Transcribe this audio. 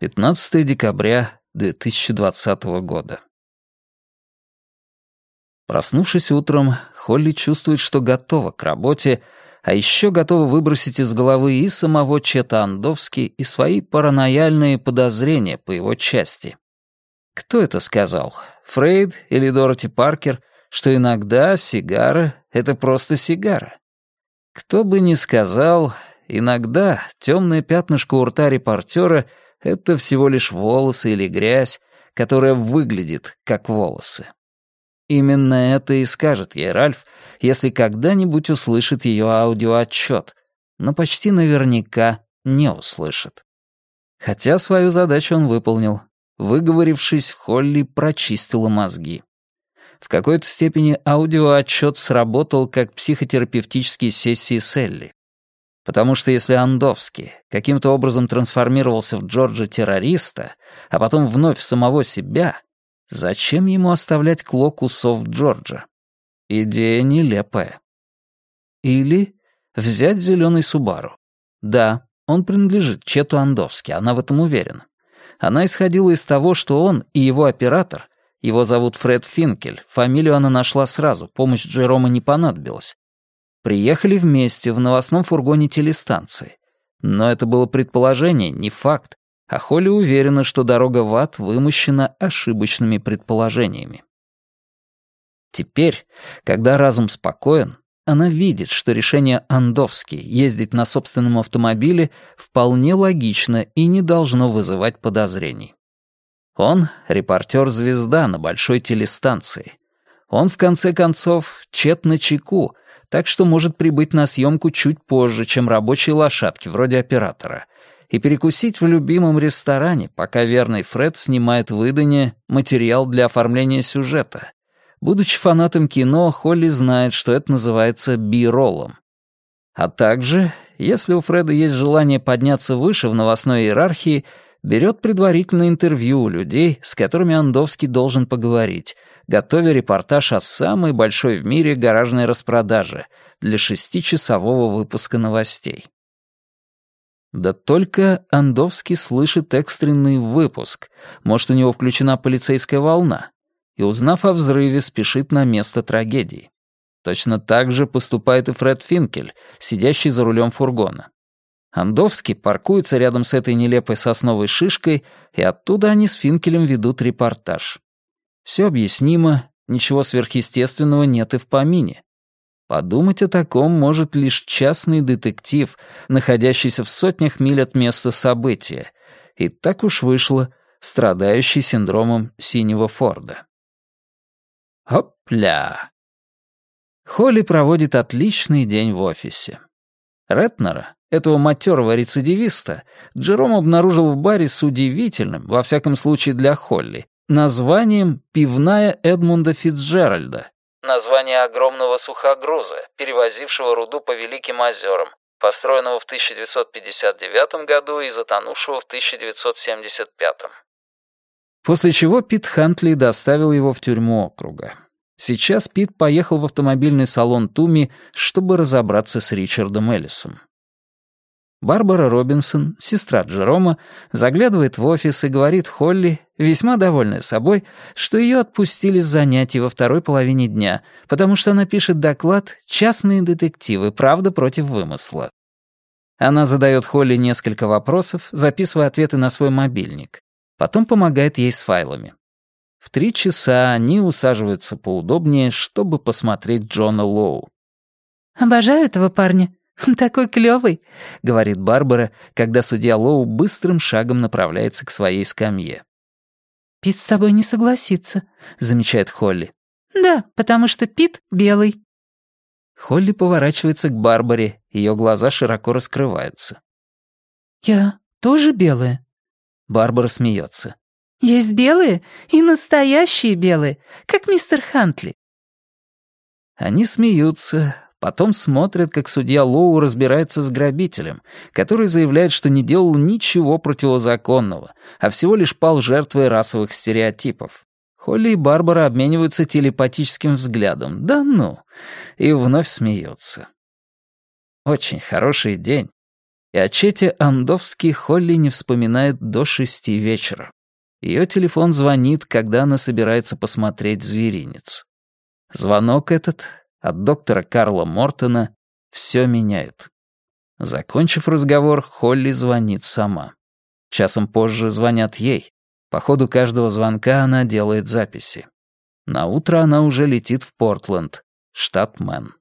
15 декабря 2020 года. Проснувшись утром, Холли чувствует, что готова к работе, а еще готова выбросить из головы и самого Чета Андовски, и свои паранояльные подозрения по его части. Кто это сказал? Фрейд или Дороти Паркер, что иногда сигара — это просто сигара? Кто бы ни сказал, иногда темное пятнышко у рта репортера — это всего лишь волосы или грязь, которая выглядит как волосы. Именно это и скажет ей Ральф, если когда-нибудь услышит ее аудиоотчет, но почти наверняка не услышит. Хотя свою задачу он выполнил. Выговорившись, Холли прочистила мозги. В какой-то степени аудиоотчет сработал как психотерапевтические сессии с Элли. Потому что если Андовский каким-то образом трансформировался в Джорджа-террориста, а потом вновь в самого себя, Зачем ему оставлять клок усов Джорджа? Идея нелепая. Или взять зеленый Субару. Да, он принадлежит Чету Андовски, она в этом уверена. Она исходила из того, что он и его оператор, его зовут Фред Финкель, фамилию она нашла сразу, помощь Джерома не понадобилась, приехали вместе в новостном фургоне телестанции. Но это было предположение, не факт а Холли уверена, что дорога в ад вымощена ошибочными предположениями. Теперь, когда разум спокоен, она видит, что решение Андовски ездить на собственном автомобиле вполне логично и не должно вызывать подозрений. Он — репортер-звезда на большой телестанции. Он, в конце концов, чет на чеку, так что может прибыть на съемку чуть позже, чем рабочие лошадки, вроде оператора, и перекусить в любимом ресторане, пока верный Фред снимает выдание материал для оформления сюжета. Будучи фанатом кино, Холли знает, что это называется би-роллом. А также, если у Фреда есть желание подняться выше в новостной иерархии, берет предварительное интервью у людей, с которыми Андовский должен поговорить, готовя репортаж о самой большой в мире гаражной распродаже для шестичасового выпуска новостей. Да только Андовский слышит экстренный выпуск. Может, у него включена полицейская волна. И, узнав о взрыве, спешит на место трагедии. Точно так же поступает и Фред Финкель, сидящий за рулем фургона. Андовский паркуется рядом с этой нелепой сосновой шишкой, и оттуда они с Финкелем ведут репортаж. Все объяснимо, ничего сверхъестественного нет и в помине. Подумать о таком может лишь частный детектив, находящийся в сотнях миль от места события. И так уж вышло, страдающий синдромом синего Форда. Хопля! Холли проводит отличный день в офисе. Ретнера, этого матерого рецидивиста, Джером обнаружил в баре с удивительным, во всяком случае для Холли, названием «Пивная Эдмунда Фицджеральда», название огромного сухогруза, перевозившего руду по Великим озерам, построенного в 1959 году и затонувшего в 1975. После чего Пит Хантли доставил его в тюрьму округа. Сейчас Пит поехал в автомобильный салон Туми, чтобы разобраться с Ричардом Эллисом. Барбара Робинсон, сестра Джерома, заглядывает в офис и говорит Холли, весьма довольная собой, что ее отпустили с занятий во второй половине дня, потому что она пишет доклад «Частные детективы. Правда против вымысла». Она задает Холли несколько вопросов, записывая ответы на свой мобильник. Потом помогает ей с файлами. В три часа они усаживаются поудобнее, чтобы посмотреть Джона Лоу. «Обожаю этого парня», «Такой клёвый», — говорит Барбара, когда судья Лоу быстрым шагом направляется к своей скамье. «Пит с тобой не согласится», — замечает Холли. «Да, потому что Пит белый». Холли поворачивается к Барбаре, ее глаза широко раскрываются. «Я тоже белая?» Барбара смеется. «Есть белые и настоящие белые, как мистер Хантли». Они смеются, Потом смотрят, как судья Лоу разбирается с грабителем, который заявляет, что не делал ничего противозаконного, а всего лишь пал жертвой расовых стереотипов. Холли и Барбара обмениваются телепатическим взглядом. Да ну! И вновь смеются. Очень хороший день. И о Чете Андовски Холли не вспоминает до шести вечера. Ее телефон звонит, когда она собирается посмотреть «Зверинец». Звонок этот от доктора Карла Мортона все меняет. Закончив разговор, Холли звонит сама. Часом позже звонят ей. По ходу каждого звонка она делает записи. На утро она уже летит в Портленд, штат Мэн.